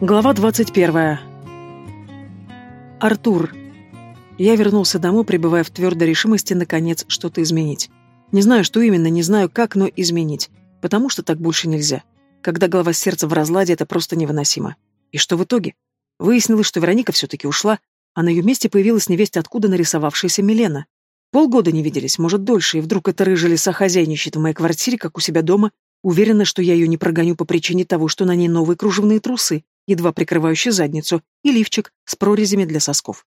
Глава 21. Артур. Я вернулся домой, пребывая в твердой решимости, наконец, что-то изменить. Не знаю, что именно, не знаю как, но изменить. Потому что так больше нельзя. Когда голова сердца в разладе, это просто невыносимо. И что в итоге? Выяснилось, что Вероника все-таки ушла, а на ее месте появилась невесть откуда нарисовавшаяся Милена. Полгода не виделись, может, дольше, и вдруг эта рыжая лиса хозяйничает в моей квартире, как у себя дома, уверена, что я ее не прогоню по причине того, что на ней новые кружевные трусы, едва прикрывающий задницу, и лифчик с прорезями для сосков.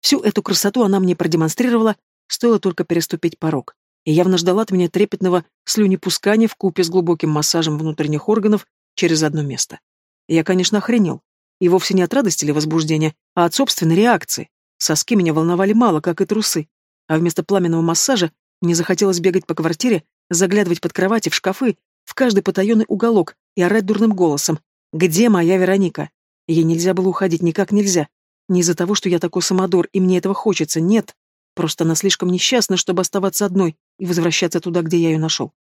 Всю эту красоту она мне продемонстрировала, стоило только переступить порог, и явно ждала от меня трепетного слюнепускания в купе с глубоким массажем внутренних органов через одно место. Я, конечно, охренел. И вовсе не от радости или возбуждения, а от собственной реакции. Соски меня волновали мало, как и трусы. А вместо пламенного массажа мне захотелось бегать по квартире, заглядывать под кровати, в шкафы, в каждый потаенный уголок и орать дурным голосом, где моя Вероника? Ей нельзя было уходить, никак нельзя. Не из-за того, что я такой самодур, и мне этого хочется, нет. Просто она слишком несчастна, чтобы оставаться одной и возвращаться туда, где я ее нашел.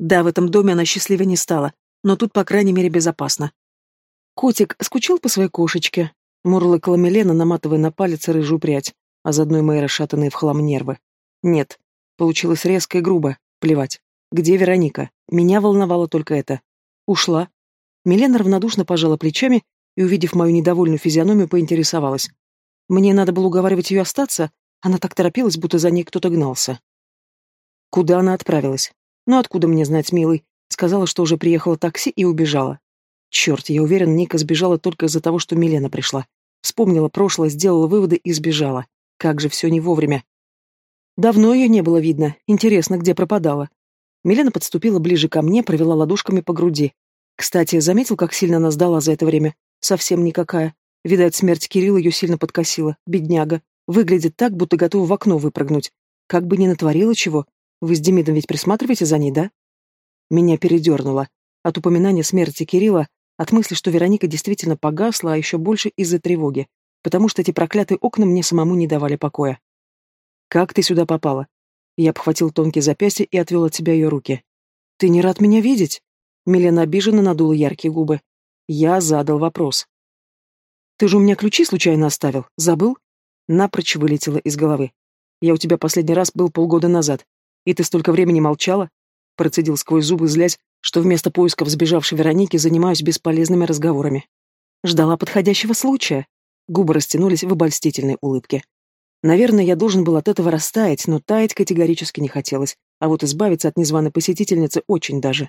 Да, в этом доме она счастливее не стала, но тут, по крайней мере, безопасно. Котик скучал по своей кошечке. Мурлыкала Милена, наматывая на палец рыжую прядь, а заодно и мои расшатанные в хлам нервы. Нет, получилось резко и грубо. Плевать. Где Вероника? Меня волновало только это. Ушла, Милена равнодушно пожала плечами и, увидев мою недовольную физиономию, поинтересовалась. Мне надо было уговаривать ее остаться, она так торопилась, будто за ней кто-то гнался. Куда она отправилась? Ну откуда мне знать, милый? Сказала, что уже приехало такси и убежала. Черт, я уверен, Ника сбежала только из-за того, что Милена пришла. Вспомнила прошлое, сделала выводы и сбежала. Как же все не вовремя. Давно ее не было видно. Интересно, где пропадала. Милена подступила ближе ко мне, провела ладошками по груди. Кстати, заметил, как сильно она сдала за это время? Совсем никакая. Видать, смерть Кирилла ее сильно подкосила. Бедняга. Выглядит так, будто готова в окно выпрыгнуть. Как бы ни натворила чего. Вы с Демидом ведь присматриваете за ней, да? Меня передернуло. От упоминания смерти Кирилла, от мысли, что Вероника действительно погасла, а еще больше из-за тревоги. Потому что эти проклятые окна мне самому не давали покоя. «Как ты сюда попала?» Я обхватил тонкие запястья и отвел от себя ее руки. «Ты не рад меня видеть?» Милена обиженно надула яркие губы. Я задал вопрос. «Ты же у меня ключи случайно оставил? Забыл?» Напрочь вылетело из головы. «Я у тебя последний раз был полгода назад, и ты столько времени молчала?» Процедил сквозь зубы, злясь, что вместо поисков сбежавшей Вероники занимаюсь бесполезными разговорами. Ждала подходящего случая. Губы растянулись в обольстительной улыбке. Наверное, я должен был от этого растаять, но таять категорически не хотелось, а вот избавиться от незваной посетительницы очень даже.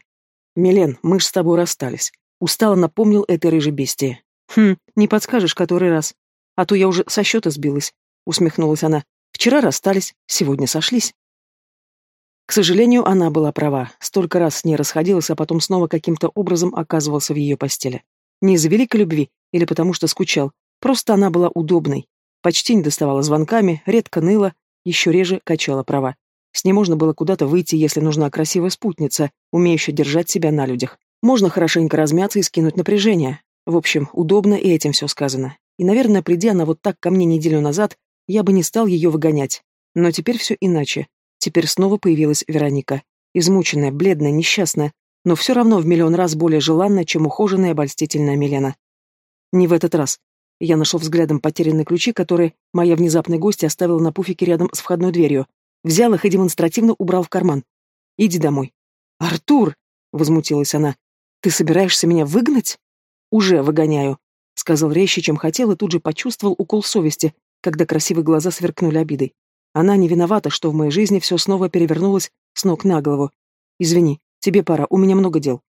«Милен, мы ж с тобой расстались». Устало напомнил этой рыжей бестии. «Хм, не подскажешь, который раз. А то я уже со счета сбилась», — усмехнулась она. «Вчера расстались, сегодня сошлись». К сожалению, она была права. Столько раз с ней расходилась, а потом снова каким-то образом оказывался в ее постели. Не из-за великой любви или потому что скучал. Просто она была удобной. Почти не доставала звонками, редко ныла, еще реже качала права. С ней можно было куда-то выйти, если нужна красивая спутница, умеющая держать себя на людях. Можно хорошенько размяться и скинуть напряжение. В общем, удобно и этим все сказано. И, наверное, придя она вот так ко мне неделю назад, я бы не стал ее выгонять. Но теперь все иначе. Теперь снова появилась Вероника. Измученная, бледная, несчастная, но все равно в миллион раз более желанная, чем ухоженная и обольстительная Милена. Не в этот раз. Я нашел взглядом потерянные ключи, которые моя внезапная гостья оставила на пуфике рядом с входной дверью. Взял их и демонстративно убрал в карман. «Иди домой». «Артур!» — возмутилась она. «Ты собираешься меня выгнать?» «Уже выгоняю», — сказал резче, чем хотел, и тут же почувствовал укол совести, когда красивые глаза сверкнули обидой. Она не виновата, что в моей жизни все снова перевернулось с ног на голову. «Извини, тебе пора, у меня много дел».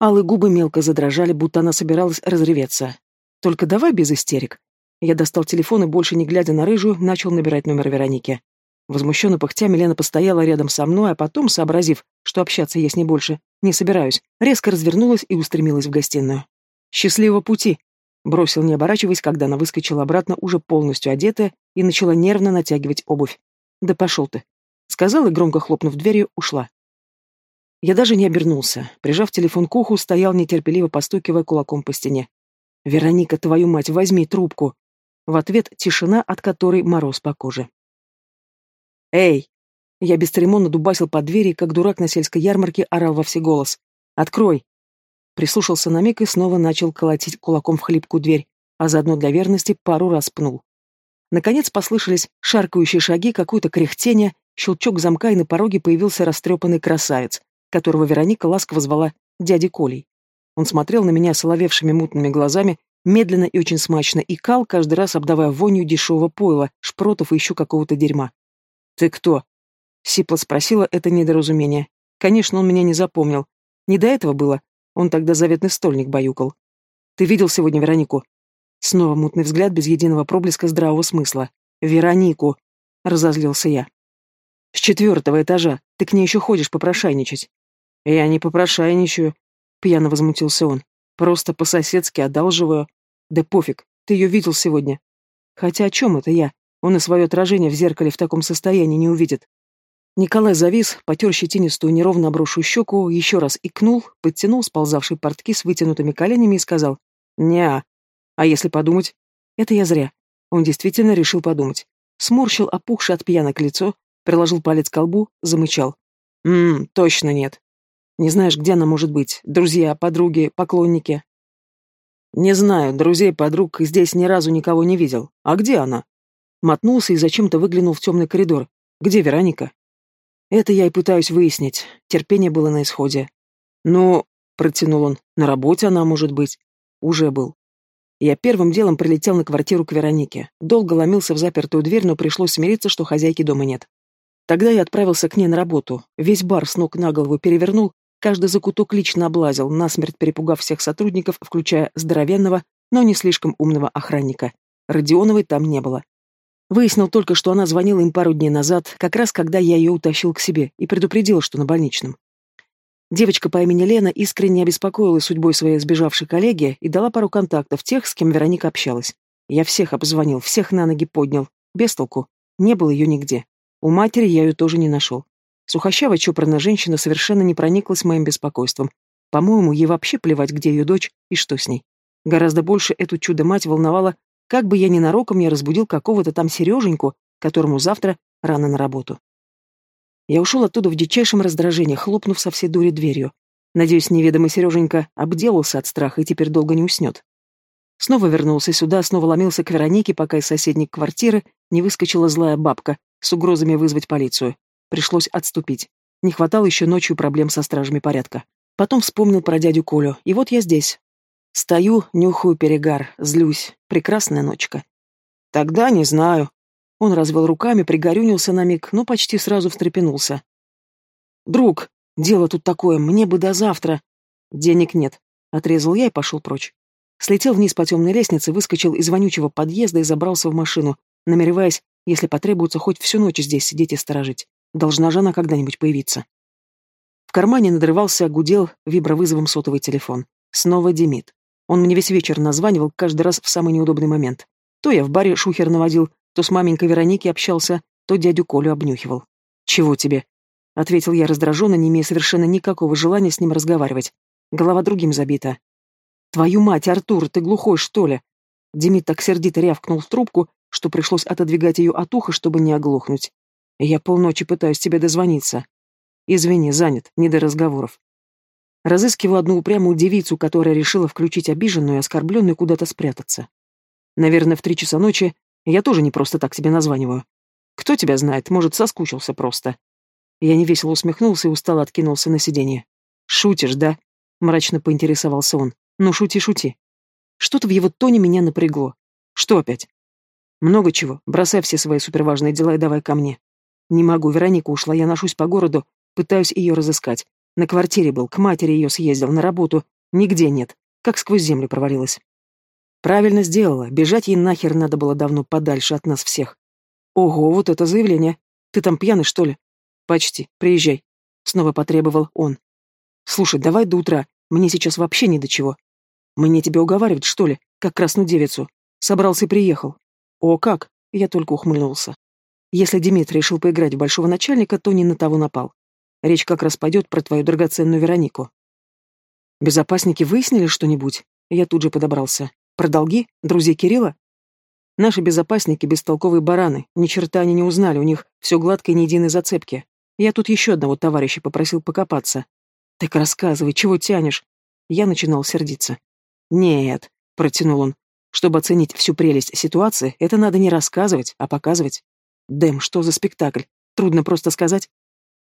Алые губы мелко задрожали, будто она собиралась разреветься. «Только давай без истерик». Я достал телефон и, больше не глядя на рыжую, начал набирать номер Вероники. Возмущенно пыхтя, Милена постояла рядом со мной, а потом, сообразив, что общаться я с ней больше не собираюсь, резко развернулась и устремилась в гостиную. «Счастливого пути!» Бросил, не оборачиваясь, когда она выскочила обратно, уже полностью одетая, и начала нервно натягивать обувь. «Да пошел ты!» Сказала и, громко хлопнув дверью, ушла. Я даже не обернулся. Прижав телефон к уху, стоял нетерпеливо постукивая кулаком по стене. «Вероника, твою мать, возьми трубку!» В ответ тишина, от которой мороз по коже. «Эй!» Я бесцеремонно дубасил под двери, как дурак на сельской ярмарке орал во все голос. «Открой!» прислушался на миг и снова начал колотить кулаком в хлипкую дверь, а заодно для верности пару раз пнул. Наконец послышались шаркающие шаги, какое-то кряхтение, щелчок замка, и на пороге появился растрепанный красавец, которого Вероника ласково звала дядей Колей. Он смотрел на меня соловевшими мутными глазами, медленно и очень смачно икал, каждый раз обдавая вонью дешевого пойла, шпротов и еще какого-то дерьма. «Ты кто?» — сипло спросила это недоразумение. Конечно, он меня не запомнил. Не до этого было. Он тогда заветный стольник баюкал. «Ты видел сегодня Веронику?» Снова мутный взгляд без единого проблеска здравого смысла. «Веронику!» — разозлился я. «С четвертого этажа. Ты к ней еще ходишь попрошайничать». «Я не попрошайничаю», — пьяно возмутился он. «Просто по-соседски одалживаю. Да пофиг, ты ее видел сегодня». «Хотя о чем это я? Он и свое отражение в зеркале в таком состоянии не увидит». Николай завис, потер щетинистую неровно обросшую щеку, еще раз икнул, подтянул сползавшие портки с вытянутыми коленями и сказал «Неа, а если подумать? Это я зря. Он действительно решил подумать. Сморщил опухшее от пьянок лицо, приложил палец к колбу, замычал. «Ммм, точно нет. Не знаешь, где она может быть? Друзья, подруги, поклонники?» «Не знаю, друзей, подруг здесь ни разу никого не видел. А где она?» Мотнулся и зачем-то выглянул в темный коридор. «Где Вероника?» «Это я и пытаюсь выяснить. Терпение было на исходе». «Ну...» — протянул он. «На работе она может быть». «Уже был. Я первым делом прилетел на квартиру к Веронике. Долго ломился в запертую дверь, но пришлось смириться, что хозяйки дома нет. Тогда я отправился к ней на работу. Весь бар с ног на голову перевернул, каждый закуток лично облазил, насмерть перепугав всех сотрудников, включая здоровенного, но не слишком умного охранника. Родионовой там не было. Выяснил только, что она звонила им пару дней назад, как раз когда я ее утащил к себе, и предупредил, что на больничном. Девочка по имени Лена искренне обеспокоилась судьбой своей сбежавшей коллеги и дала пару контактов тех, с кем Вероника общалась. Я всех обзвонил, всех на ноги поднял. Без толку. Не было ее нигде. У матери я ее тоже не нашел. Сухощавая чопорная женщина совершенно не прониклась моим беспокойством. По-моему, ей вообще плевать, где ее дочь и что с ней. Гораздо больше эту чудо-мать волновала, как бы я ненароком не разбудил какого-то там Сереженьку, которому завтра рано на работу. Я ушел оттуда в дичайшем раздражении, хлопнув со всей дури дверью. Надеюсь, неведомый Сереженька обделался от страха и теперь долго не уснет. Снова вернулся сюда, снова ломился к Веронике, пока из соседней квартиры не выскочила злая бабка с угрозами вызвать полицию. Пришлось отступить. Не хватало еще ночью проблем со стражами порядка. Потом вспомнил про дядю Колю, и вот я здесь. Стою, нюхаю перегар, злюсь. Прекрасная ночка. Тогда не знаю, он развел руками, пригорюнился на миг, но почти сразу встрепенулся. «Друг, дело тут такое, мне бы до завтра». «Денег нет», — отрезал я и пошел прочь. Слетел вниз по темной лестнице, выскочил из вонючего подъезда и забрался в машину, намереваясь, если потребуется, хоть всю ночь здесь сидеть и сторожить. Должна же она когда-нибудь появиться. В кармане надрывался, гудел вибровызовом сотовый телефон. Снова Демид. Он мне весь вечер названивал, каждый раз в самый неудобный момент. То я в баре шухер наводил, то с маменькой Вероники общался, то дядю Колю обнюхивал. «Чего тебе?» — ответил я раздраженно, не имея совершенно никакого желания с ним разговаривать. Голова другим забита. «Твою мать, Артур, ты глухой, что ли?» Демид так сердито рявкнул в трубку, что пришлось отодвигать ее от уха, чтобы не оглохнуть. «Я полночи пытаюсь тебе дозвониться. Извини, занят, не до разговоров. Разыскиваю одну упрямую девицу, которая решила включить обиженную и оскорбленную куда-то спрятаться. Наверное, в три часа ночи я тоже не просто так тебе названиваю. Кто тебя знает, может, соскучился просто. Я невесело усмехнулся и устало откинулся на сиденье. «Шутишь, да?» — мрачно поинтересовался он. «Ну, шути, шути». Что-то в его тоне меня напрягло. «Что опять?» «Много чего. Бросай все свои суперважные дела и давай ко мне». «Не могу, Вероника ушла, я ношусь по городу, пытаюсь ее разыскать. На квартире был, к матери ее съездил, на работу. Нигде нет. Как сквозь землю провалилась». Правильно сделала. Бежать ей нахер надо было давно подальше от нас всех. Ого, вот это заявление. Ты там пьяный, что ли? Почти. Приезжай. Снова потребовал он. Слушай, давай до утра. Мне сейчас вообще ни до чего. Мне тебя уговаривать, что ли? Как красную девицу. Собрался и приехал. О, как? Я только ухмыльнулся. Если Дмитрий решил поиграть в большого начальника, то не на того напал. Речь как раз пойдет про твою драгоценную Веронику. Безопасники выяснили что-нибудь? Я тут же подобрался. Про долги? Друзей Кирилла? Наши безопасники бестолковые бараны, ни черта они не узнали, у них все гладко и ни единой зацепки. Я тут еще одного товарища попросил покопаться. Так рассказывай, чего тянешь? я начинал сердиться. «Нет», — протянул он, — «чтобы оценить всю прелесть ситуации, это надо не рассказывать, а показывать». «Дэм, что за спектакль? Трудно просто сказать».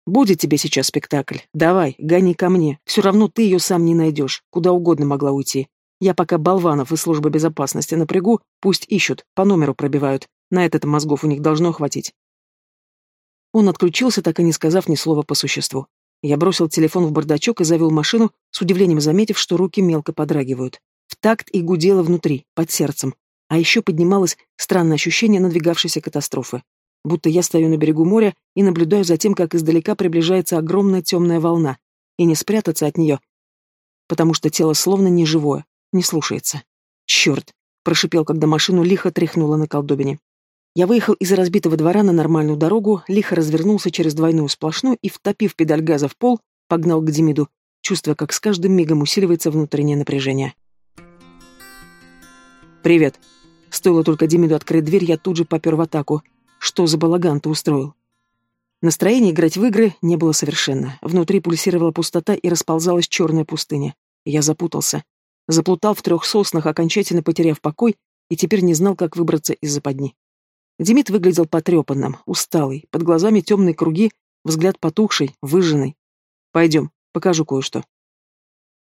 «Будет тебе сейчас спектакль. Давай, гони ко мне. Все равно ты ее сам не найдешь. Куда угодно могла уйти. Я пока болванов из службы безопасности напрягу, пусть ищут, по номеру пробивают. На этот мозгов у них должно хватить». Он отключился, так и не сказав ни слова по существу. Я бросил телефон в бардачок и завел машину, с удивлением заметив, что руки мелко подрагивают. В такт и гудело внутри, под сердцем. А еще поднималось странное ощущение надвигавшейся катастрофы будто я стою на берегу моря и наблюдаю за тем, как издалека приближается огромная темная волна, и не спрятаться от нее, потому что тело словно не живое, не слушается. «Черт!» — прошипел, когда машину лихо тряхнуло на колдобине. Я выехал из разбитого двора на нормальную дорогу, лихо развернулся через двойную сплошную и, втопив педаль газа в пол, погнал к Демиду, чувствуя, как с каждым мигом усиливается внутреннее напряжение. «Привет!» Стоило только Демиду открыть дверь, я тут же попер в атаку. Что за балаган ты устроил? Настроение играть в игры не было совершенно. Внутри пульсировала пустота и расползалась черная пустыня. Я запутался. Заплутал в трех соснах, окончательно потеряв покой, и теперь не знал, как выбраться из западни. Демид выглядел потрепанным, усталый, под глазами темные круги, взгляд потухший, выжженный. «Пойдем, покажу кое-что».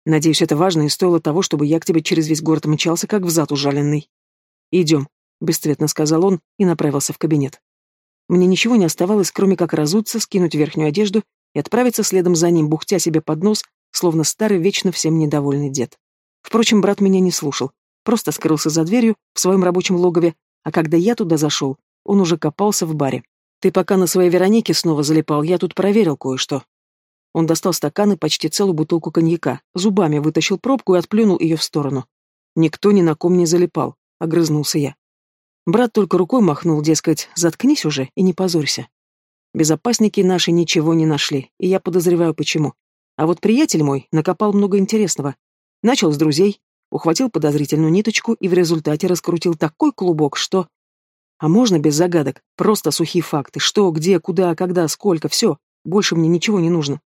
Надеюсь, это важно и стоило того, чтобы я к тебе через весь город мчался, как взад ужаленный. «Идем», — бесцветно сказал он и направился в кабинет. Мне ничего не оставалось, кроме как разуться, скинуть верхнюю одежду и отправиться следом за ним, бухтя себе под нос, словно старый, вечно всем недовольный дед. Впрочем, брат меня не слушал, просто скрылся за дверью в своем рабочем логове, а когда я туда зашел, он уже копался в баре. «Ты пока на своей Веронике снова залипал, я тут проверил кое-что». Он достал стакан и почти целую бутылку коньяка, зубами вытащил пробку и отплюнул ее в сторону. «Никто ни на ком не залипал», — огрызнулся я. Брат только рукой махнул, дескать, заткнись уже и не позорься. Безопасники наши ничего не нашли, и я подозреваю, почему. А вот приятель мой накопал много интересного. Начал с друзей, ухватил подозрительную ниточку и в результате раскрутил такой клубок, что... А можно без загадок? Просто сухие факты. Что, где, куда, когда, сколько, все. Больше мне ничего не нужно.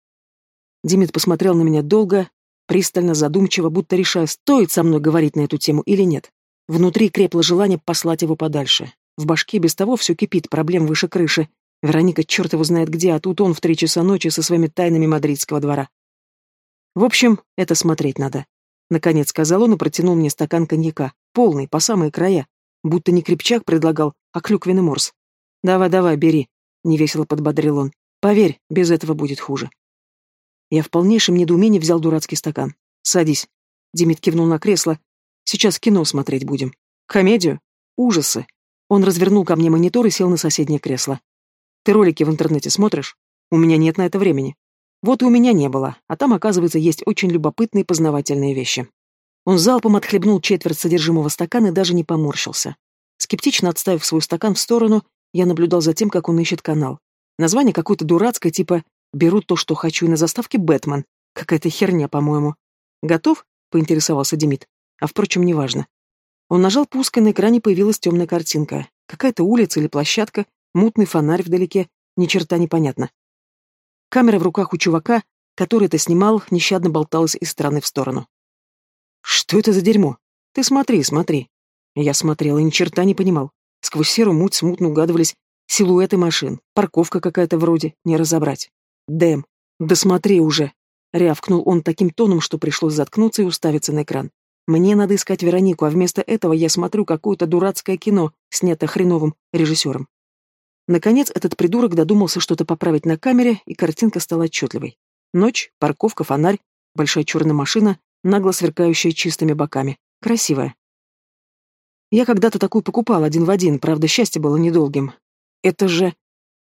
Димит посмотрел на меня долго, пристально, задумчиво, будто решая, стоит со мной говорить на эту тему или нет. Внутри крепло желание послать его подальше. В башке без того все кипит, проблем выше крыши. Вероника черт знает где, а тут он в три часа ночи со своими тайнами мадридского двора. В общем, это смотреть надо. Наконец сказал он и протянул мне стакан коньяка, полный, по самые края. Будто не крепчак предлагал, а клюквенный морс. «Давай-давай, бери», — невесело подбодрил он. «Поверь, без этого будет хуже». Я в полнейшем недоумении взял дурацкий стакан. «Садись». Демид кивнул на кресло, Сейчас кино смотреть будем. Комедию? Ужасы. Он развернул ко мне монитор и сел на соседнее кресло. Ты ролики в интернете смотришь? У меня нет на это времени. Вот и у меня не было, а там, оказывается, есть очень любопытные познавательные вещи. Он залпом отхлебнул четверть содержимого стакана и даже не поморщился. Скептично отставив свой стакан в сторону, я наблюдал за тем, как он ищет канал. Название какое-то дурацкое, типа «Беру то, что хочу» и на заставке «Бэтмен». Какая-то херня, по-моему. «Готов?» — поинтересовался Демид. А впрочем, неважно. Он нажал пуск, и на экране появилась темная картинка. Какая-то улица или площадка, мутный фонарь вдалеке, ни черта непонятно. Камера в руках у чувака, который это снимал, нещадно болталась из стороны в сторону. «Что это за дерьмо? Ты смотри, смотри». Я смотрел и ни черта не понимал. Сквозь серую муть смутно угадывались силуэты машин, парковка какая-то вроде, не разобрать. «Дэм, да смотри уже!» — рявкнул он таким тоном, что пришлось заткнуться и уставиться на экран. Мне надо искать Веронику, а вместо этого я смотрю какое-то дурацкое кино, снятое хреновым режиссером. Наконец, этот придурок додумался что-то поправить на камере, и картинка стала отчетливой. Ночь, парковка, фонарь, большая черная машина, нагло сверкающая чистыми боками. Красивая. Я когда-то такую покупал один в один, правда, счастье было недолгим. Это же...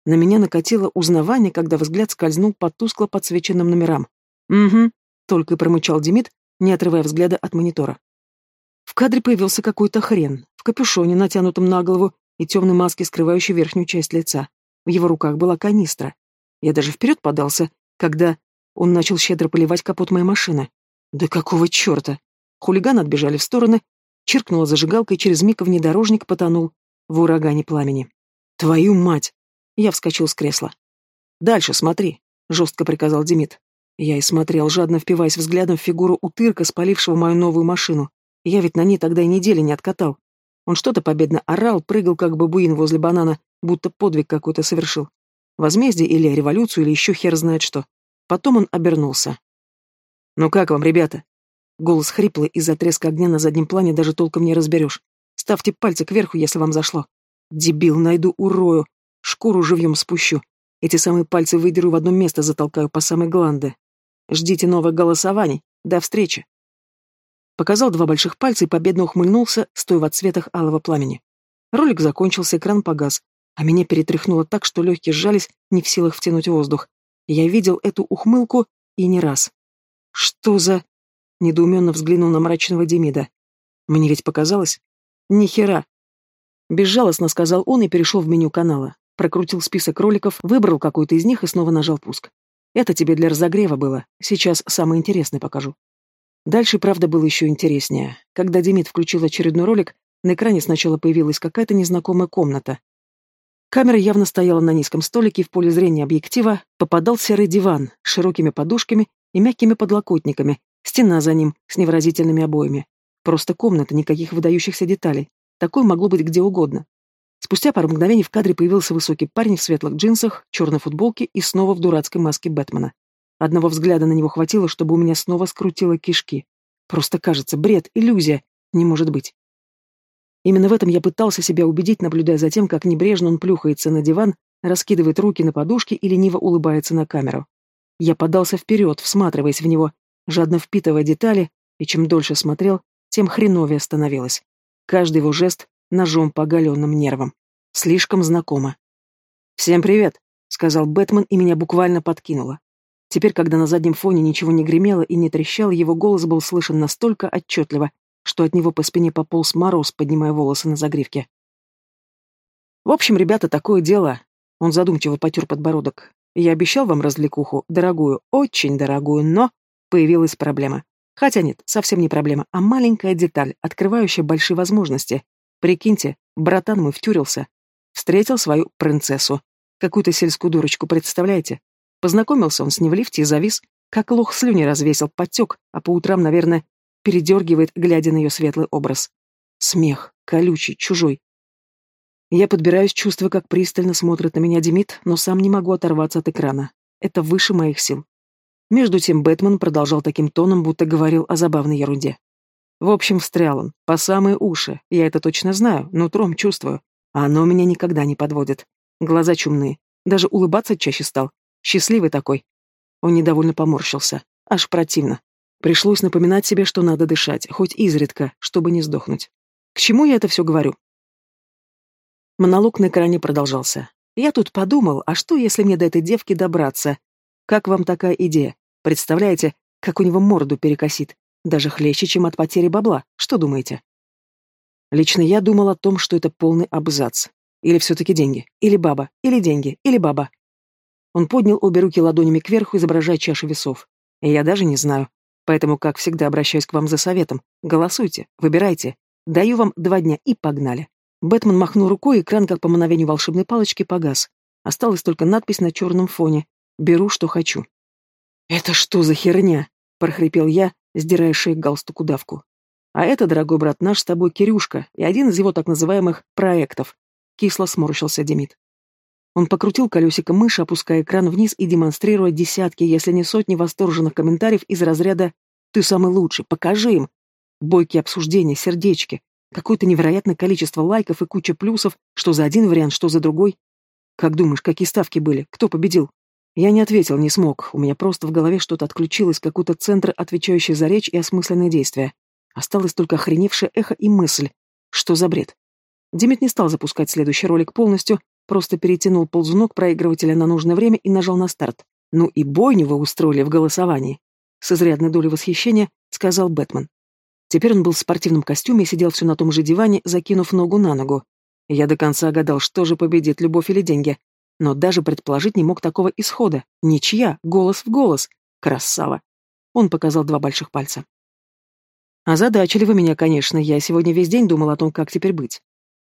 На меня накатило узнавание, когда взгляд скользнул по тускло подсвеченным номерам. «Угу», — только и промычал Демид, не отрывая взгляда от монитора. В кадре появился какой-то хрен, в капюшоне, натянутом на голову, и темной маске, скрывающей верхнюю часть лица. В его руках была канистра. Я даже вперед подался, когда он начал щедро поливать капот моей машины. Да какого черта? Хулиганы отбежали в стороны, чиркнула зажигалкой, через миг внедорожник потонул в урагане пламени. «Твою мать!» Я вскочил с кресла. «Дальше смотри», — жестко приказал Демид. Я и смотрел, жадно впиваясь взглядом в фигуру утырка, спалившего мою новую машину. Я ведь на ней тогда и недели не откатал. Он что-то победно орал, прыгал как бабуин возле банана, будто подвиг какой-то совершил. Возмездие или революцию, или еще хер знает что. Потом он обернулся. «Ну как вам, ребята?» Голос хриплый, из-за треска огня на заднем плане даже толком не разберешь. Ставьте пальцы кверху, если вам зашло. Дебил, найду урою. Шкуру живьем спущу. Эти самые пальцы выдеру в одно место, затолкаю по самой гланды. Ждите новых голосований. До встречи. Показал два больших пальца и победно ухмыльнулся, стоя в отсветах алого пламени. Ролик закончился, экран погас, а меня перетряхнуло так, что легкие сжались, не в силах втянуть воздух. Я видел эту ухмылку и не раз. Что за... Недоуменно взглянул на мрачного Демида. Мне ведь показалось. Ни хера. Безжалостно сказал он и перешел в меню канала. Прокрутил список роликов, выбрал какой-то из них и снова нажал пуск. Это тебе для разогрева было. Сейчас самое интересное покажу. Дальше, правда, было еще интереснее. Когда Демид включил очередной ролик, на экране сначала появилась какая-то незнакомая комната. Камера явно стояла на низком столике, и в поле зрения объектива попадал серый диван с широкими подушками и мягкими подлокотниками, стена за ним с невыразительными обоями. Просто комната, никаких выдающихся деталей. Такое могло быть где угодно. Спустя пару мгновений в кадре появился высокий парень в светлых джинсах, черной футболке и снова в дурацкой маске Бэтмена. Одного взгляда на него хватило, чтобы у меня снова скрутило кишки. Просто кажется, бред, иллюзия. Не может быть. Именно в этом я пытался себя убедить, наблюдая за тем, как небрежно он плюхается на диван, раскидывает руки на подушке и лениво улыбается на камеру. Я подался вперед, всматриваясь в него, жадно впитывая детали, и чем дольше смотрел, тем хреновее становилось. Каждый его жест ножом по оголенным нервам. Слишком знакомо. «Всем привет», — сказал Бэтмен, и меня буквально подкинуло. Теперь, когда на заднем фоне ничего не гремело и не трещало, его голос был слышен настолько отчетливо, что от него по спине пополз мороз, поднимая волосы на загривке. «В общем, ребята, такое дело...» Он задумчиво потер подбородок. «Я обещал вам развлекуху, дорогую, очень дорогую, но...» Появилась проблема. Хотя нет, совсем не проблема, а маленькая деталь, открывающая большие возможности. Прикиньте, братан мой втюрился. Встретил свою принцессу. Какую-то сельскую дурочку, представляете? Познакомился он с ней в лифте и завис, как лох слюни развесил, подтек, а по утрам, наверное, передергивает, глядя на ее светлый образ. Смех, колючий, чужой. Я подбираюсь, чувствуя, как пристально смотрит на меня Демид, но сам не могу оторваться от экрана. Это выше моих сил. Между тем Бэтмен продолжал таким тоном, будто говорил о забавной ерунде. В общем, встрял он, по самые уши, я это точно знаю, нутром чувствую. А оно меня никогда не подводит. Глаза чумные, даже улыбаться чаще стал. Счастливый такой. Он недовольно поморщился. Аж противно. Пришлось напоминать себе, что надо дышать, хоть изредка, чтобы не сдохнуть. К чему я это все говорю? Монолог на экране продолжался. Я тут подумал, а что, если мне до этой девки добраться? Как вам такая идея? Представляете, как у него морду перекосит? Даже хлеще, чем от потери бабла. Что думаете? Лично я думал о том, что это полный абзац. Или все-таки деньги, или баба, или деньги, или баба. Он поднял обе руки ладонями кверху, изображая чашу весов. И я даже не знаю, Поэтому, как всегда, обращаюсь к вам за советом. Голосуйте, выбирайте. Даю вам два дня и погнали. Бэтмен махнул рукой, экран, как по мановению волшебной палочки, погас. Осталась только надпись на черном фоне. «Беру, что хочу». «Это что за херня?» — прохрипел я, сдирая шею галстуку давку. «А это, дорогой брат, наш с тобой Кирюшка и один из его так называемых проектов», — кисло сморщился Демид. Он покрутил колесико мыши, опуская экран вниз и демонстрируя десятки, если не сотни восторженных комментариев из разряда «Ты самый лучший, покажи им!» Бойкие обсуждения, сердечки, какое-то невероятное количество лайков и куча плюсов, что за один вариант, что за другой. Как думаешь, какие ставки были? Кто победил? Я не ответил, не смог. У меня просто в голове что-то отключилось, какой-то центр, отвечающий за речь и осмысленные действия. Осталось только охреневшее эхо и мысль. Что за бред? Димит не стал запускать следующий ролик полностью, Просто перетянул ползунок проигрывателя на нужное время и нажал на старт. «Ну и бойню вы устроили в голосовании!» С изрядной долей восхищения сказал Бэтмен. Теперь он был в спортивном костюме и сидел все на том же диване, закинув ногу на ногу. Я до конца гадал, что же победит, любовь или деньги. Но даже предположить не мог такого исхода. Ничья, голос в голос. Красава. Он показал два больших пальца. Озадачили вы меня, конечно. Я сегодня весь день думал о том, как теперь быть.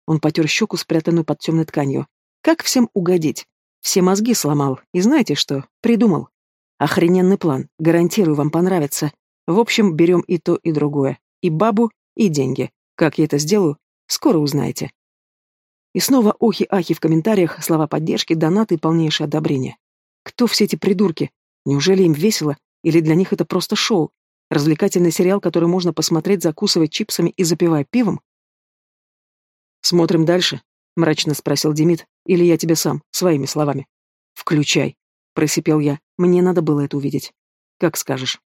Он потер щеку, спрятанную под темной тканью. Как всем угодить? Все мозги сломал. И знаете что? Придумал. Охрененный план. Гарантирую, вам понравится. В общем, берем и то, и другое. И бабу, и деньги. Как я это сделаю, скоро узнаете. И снова охи-ахи в комментариях, слова поддержки, донаты и полнейшее одобрение. Кто все эти придурки? Неужели им весело? Или для них это просто шоу? Развлекательный сериал, который можно посмотреть, закусывая чипсами и запивая пивом? «Смотрим дальше?» — мрачно спросил Демид. «Или я тебе сам, своими словами?» «Включай», — просипел я. «Мне надо было это увидеть». «Как скажешь».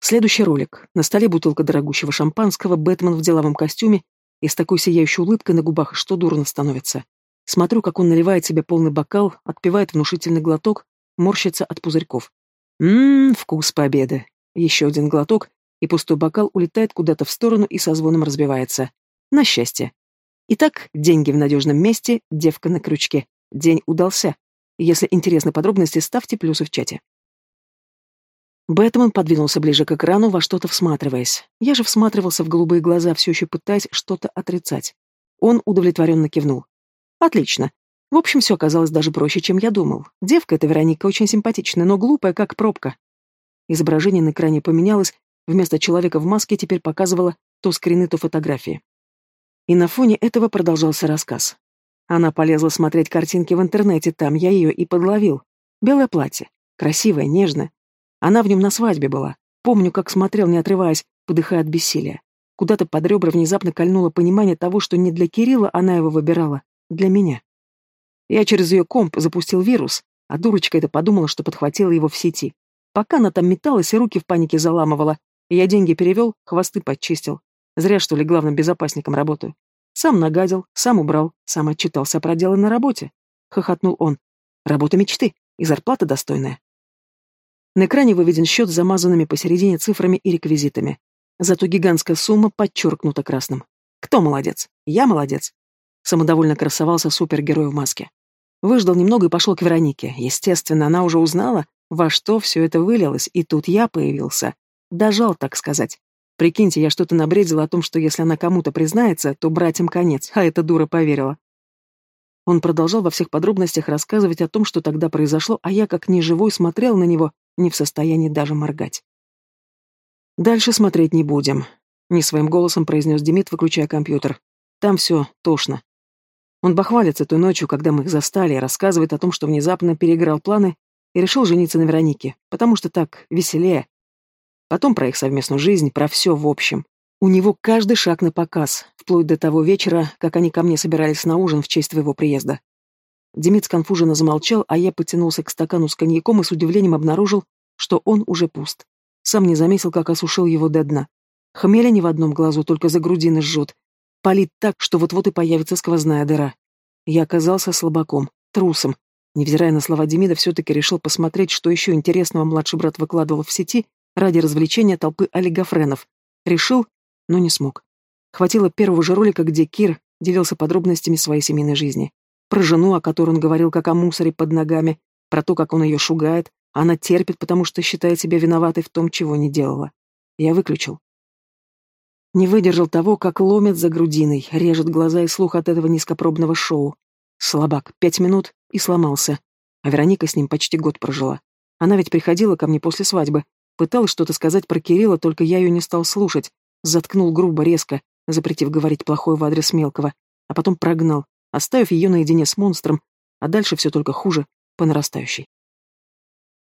Следующий ролик. На столе бутылка дорогущего шампанского, Бэтмен в деловом костюме и с такой сияющей улыбкой на губах, что дурно становится. Смотрю, как он наливает себе полный бокал, отпивает внушительный глоток, морщится от пузырьков. Ммм, вкус победы. Еще один глоток, и пустой бокал улетает куда-то в сторону и со звоном разбивается. На счастье. Итак, деньги в надежном месте, девка на крючке. День удался. Если интересны подробности, ставьте плюсы в чате. Бэтмен подвинулся ближе к экрану, во что-то всматриваясь. Я же всматривался в голубые глаза, все еще пытаясь что-то отрицать. Он удовлетворенно кивнул. «Отлично. В общем, все оказалось даже проще, чем я думал. Девка эта Вероника очень симпатичная, но глупая, как пробка. Изображение на экране поменялось, вместо человека в маске теперь показывало то скрины, то фотографии. И на фоне этого продолжался рассказ. Она полезла смотреть картинки в интернете, там я ее и подловил. Белое платье. Красивое, нежное. Она в нем на свадьбе была. Помню, как смотрел, не отрываясь, подыхая от бессилия. Куда-то под ребра внезапно кольнуло понимание того, что не для Кирилла она его выбирала, для меня. Я через ее комп запустил вирус, а дурочка это подумала, что подхватила его в сети. Пока она там металась и руки в панике заламывала, я деньги перевел, хвосты подчистил. Зря, что ли, главным безопасником работаю. Сам нагадил, сам убрал, сам отчитался о проделанной работе. Хохотнул он. Работа мечты и зарплата достойная. На экране выведен счет с замазанными посередине цифрами и реквизитами. Зато гигантская сумма подчеркнута красным. Кто молодец? Я молодец. Самодовольно красовался супергерой в маске. Выждал немного и пошел к Веронике. Естественно, она уже узнала, во что все это вылилось, и тут я появился. Дожал, так сказать. Прикиньте, я что-то набредил о том, что если она кому-то признается, то братьям конец, а эта дура поверила. Он продолжал во всех подробностях рассказывать о том, что тогда произошло, а я, как неживой, смотрел на него, не в состоянии даже моргать. «Дальше смотреть не будем», — не своим голосом произнес Демид, выключая компьютер. «Там все тошно». Он бахвалится той ночью, когда мы их застали, и рассказывает о том, что внезапно переиграл планы и решил жениться на Веронике, потому что так веселее. Потом про их совместную жизнь, про все в общем. У него каждый шаг на показ, вплоть до того вечера, как они ко мне собирались на ужин в честь твоего приезда. Демид сконфуженно замолчал, а я потянулся к стакану с коньяком и с удивлением обнаружил, что он уже пуст. Сам не заметил, как осушил его до дна. Хмеля ни в одном глазу, только за грудины жжет. Палит так, что вот-вот и появится сквозная дыра. Я оказался слабаком, трусом. Невзирая на слова Демида, все-таки решил посмотреть, что еще интересного младший брат выкладывал в сети ради развлечения толпы олигофренов. Решил, но не смог. Хватило первого же ролика, где Кир делился подробностями своей семейной жизни. Про жену, о которой он говорил как о мусоре под ногами, про то, как он ее шугает, а она терпит, потому что считает себя виноватой в том, чего не делала. Я выключил. Не выдержал того, как ломит за грудиной, режет глаза и слух от этого низкопробного шоу. Слабак, пять минут и сломался. А Вероника с ним почти год прожила. Она ведь приходила ко мне после свадьбы, пыталась что-то сказать про Кирилла, только я ее не стал слушать, заткнул грубо, резко, запретив говорить плохое в адрес мелкого, а потом прогнал, оставив ее наедине с монстром, а дальше все только хуже, по нарастающей.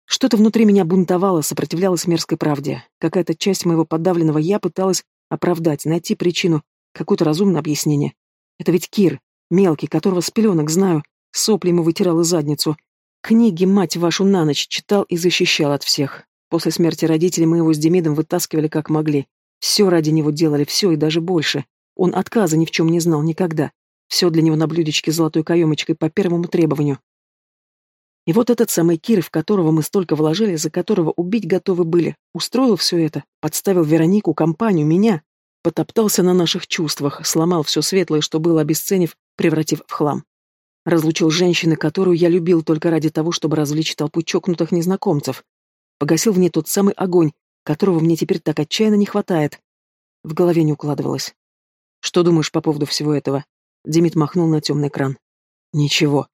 Что-то внутри меня бунтовало, сопротивлялось мерзкой правде. Какая-то часть моего подавленного «я» пыталась оправдать, найти причину, какое-то разумное объяснение. Это ведь Кир, мелкий, которого с пеленок знаю, сопли ему вытирал и задницу. Книги, мать вашу, на ночь читал и защищал от всех. После смерти родителей мы его с Демидом вытаскивали как могли. Все ради него делали, все и даже больше. Он отказа ни в чем не знал никогда. Все для него на блюдечке с золотой каемочкой по первому требованию. И вот этот самый Кир, в которого мы столько вложили, за которого убить готовы были, устроил все это, подставил Веронику, компанию, меня, потоптался на наших чувствах, сломал все светлое, что было, обесценив, превратив в хлам. Разлучил женщины, которую я любил только ради того, чтобы развлечь толпу чокнутых незнакомцев. Погасил в ней тот самый огонь, которого мне теперь так отчаянно не хватает. В голове не укладывалось. Что думаешь по поводу всего этого? Демид махнул на темный экран. Ничего.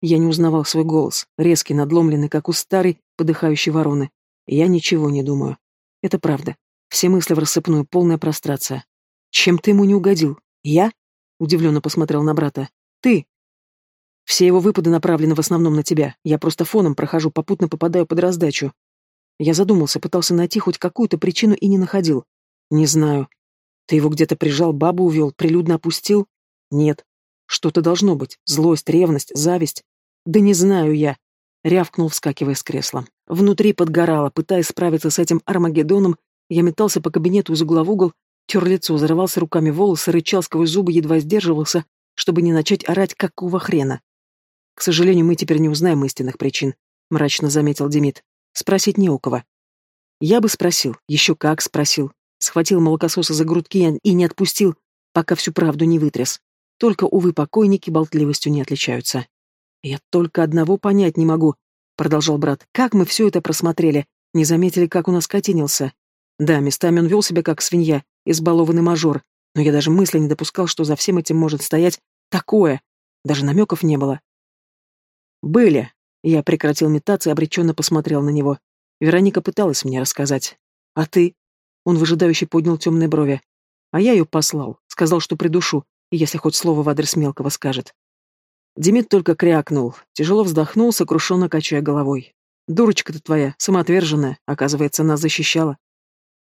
Я не узнавал свой голос, резкий, надломленный, как у старой, подыхающей вороны. Я ничего не думаю. Это правда. Все мысли в рассыпную, полная прострация. Чем ты ему не угодил? Я? Удивленно посмотрел на брата. Ты. Все его выпады направлены в основном на тебя. Я просто фоном прохожу, попутно попадаю под раздачу. Я задумался, пытался найти хоть какую-то причину и не находил. Не знаю. Ты его где-то прижал, бабу увел, прилюдно опустил? Нет. Что-то должно быть. Злость, ревность, зависть. Да не знаю я. Рявкнул, вскакивая с кресла. Внутри подгорало, пытаясь справиться с этим Армагеддоном, я метался по кабинету из угла в угол, тер лицо, зарывался руками волосы, рычал сквозь зубы, едва сдерживался, чтобы не начать орать какого хрена. К сожалению, мы теперь не узнаем истинных причин, мрачно заметил Демид. Спросить не у кого. Я бы спросил, еще как спросил. Схватил молокососа за грудки и не отпустил, пока всю правду не вытряс. Только, увы, покойники болтливостью не отличаются. Я только одного понять не могу, продолжал брат. Как мы все это просмотрели? Не заметили, как у нас котенился? Да, местами он вел себя как свинья, избалованный мажор, но я даже мысли не допускал, что за всем этим может стоять такое. Даже намеков не было. Были. Я прекратил метаться и обреченно посмотрел на него. Вероника пыталась мне рассказать. А ты? Он выжидающе поднял темные брови. А я ее послал, сказал, что придушу, если хоть слово в адрес мелкого скажет. Демид только крякнул, тяжело вздохнул, сокрушенно качая головой. «Дурочка ты твоя, самоотверженная, оказывается, нас защищала.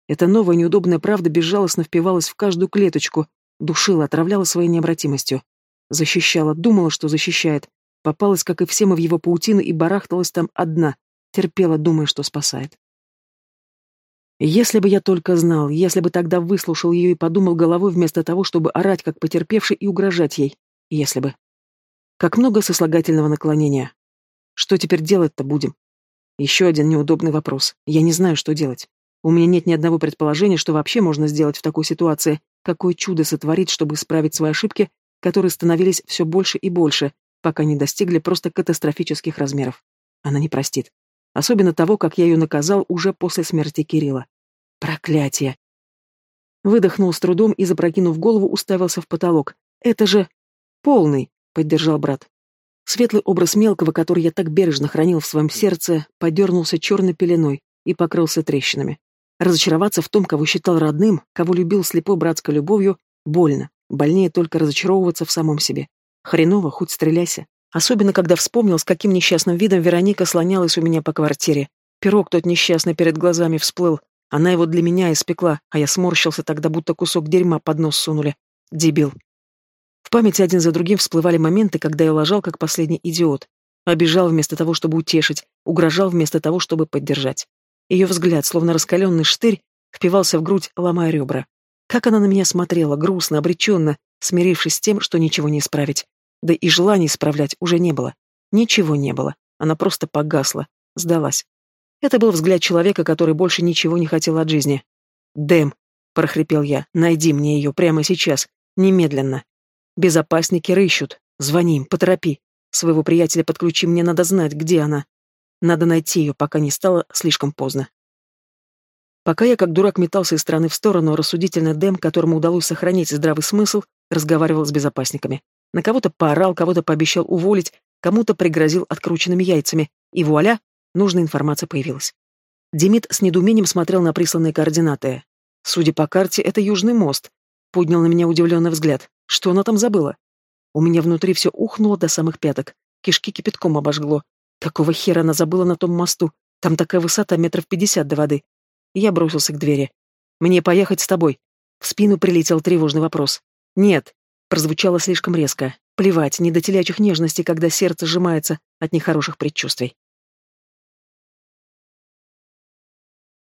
Эта новая неудобная правда безжалостно впивалась в каждую клеточку, душила, отравляла своей необратимостью. Защищала, думала, что защищает. Попалась, как и все мы, в его паутину и барахталась там одна, терпела, думая, что спасает. Если бы я только знал, если бы тогда выслушал ее и подумал головой вместо того, чтобы орать, как потерпевший, и угрожать ей. Если бы. Как много сослагательного наклонения. Что теперь делать-то будем? Еще один неудобный вопрос. Я не знаю, что делать. У меня нет ни одного предположения, что вообще можно сделать в такой ситуации, какое чудо сотворить, чтобы исправить свои ошибки, которые становились все больше и больше, пока не достигли просто катастрофических размеров. Она не простит. Особенно того, как я ее наказал уже после смерти Кирилла. Проклятие! Выдохнул с трудом и, запрокинув голову, уставился в потолок. «Это же...» «Полный», — поддержал брат. Светлый образ мелкого, который я так бережно хранил в своем сердце, подернулся черной пеленой и покрылся трещинами. Разочароваться в том, кого считал родным, кого любил слепой братской любовью, больно. Больнее только разочаровываться в самом себе. Хреново, хоть стреляйся. Особенно, когда вспомнил, с каким несчастным видом Вероника слонялась у меня по квартире. Пирог тот несчастный перед глазами всплыл. Она его для меня испекла, а я сморщился тогда, будто кусок дерьма под нос сунули. Дебил. В памяти один за другим всплывали моменты, когда я лажал, как последний идиот. Обижал вместо того, чтобы утешить, угрожал вместо того, чтобы поддержать. Ее взгляд, словно раскаленный штырь, впивался в грудь, ломая ребра. Как она на меня смотрела, грустно, обреченно, смирившись с тем, что ничего не исправить. Да и желания исправлять уже не было. Ничего не было. Она просто погасла, сдалась. Это был взгляд человека, который больше ничего не хотел от жизни. «Дэм», — прохрипел я, — «найди мне ее прямо сейчас, немедленно. Безопасники рыщут. Звони им, поторопи. Своего приятеля подключи, мне надо знать, где она. Надо найти ее, пока не стало слишком поздно. Пока я как дурак метался из стороны в сторону, рассудительный Дэм, которому удалось сохранить здравый смысл, разговаривал с безопасниками. На кого-то поорал, кого-то пообещал уволить, кому-то пригрозил открученными яйцами, и вуаля, нужная информация появилась. Демид с недоумением смотрел на присланные координаты. Судя по карте, это Южный мост. Поднял на меня удивленный взгляд. Что она там забыла? У меня внутри все ухнуло до самых пяток. Кишки кипятком обожгло. Какого хера она забыла на том мосту? Там такая высота метров пятьдесят до воды. Я бросился к двери. «Мне поехать с тобой?» В спину прилетел тревожный вопрос. «Нет», прозвучало слишком резко. Плевать, не до телячьих нежностей, когда сердце сжимается от нехороших предчувствий.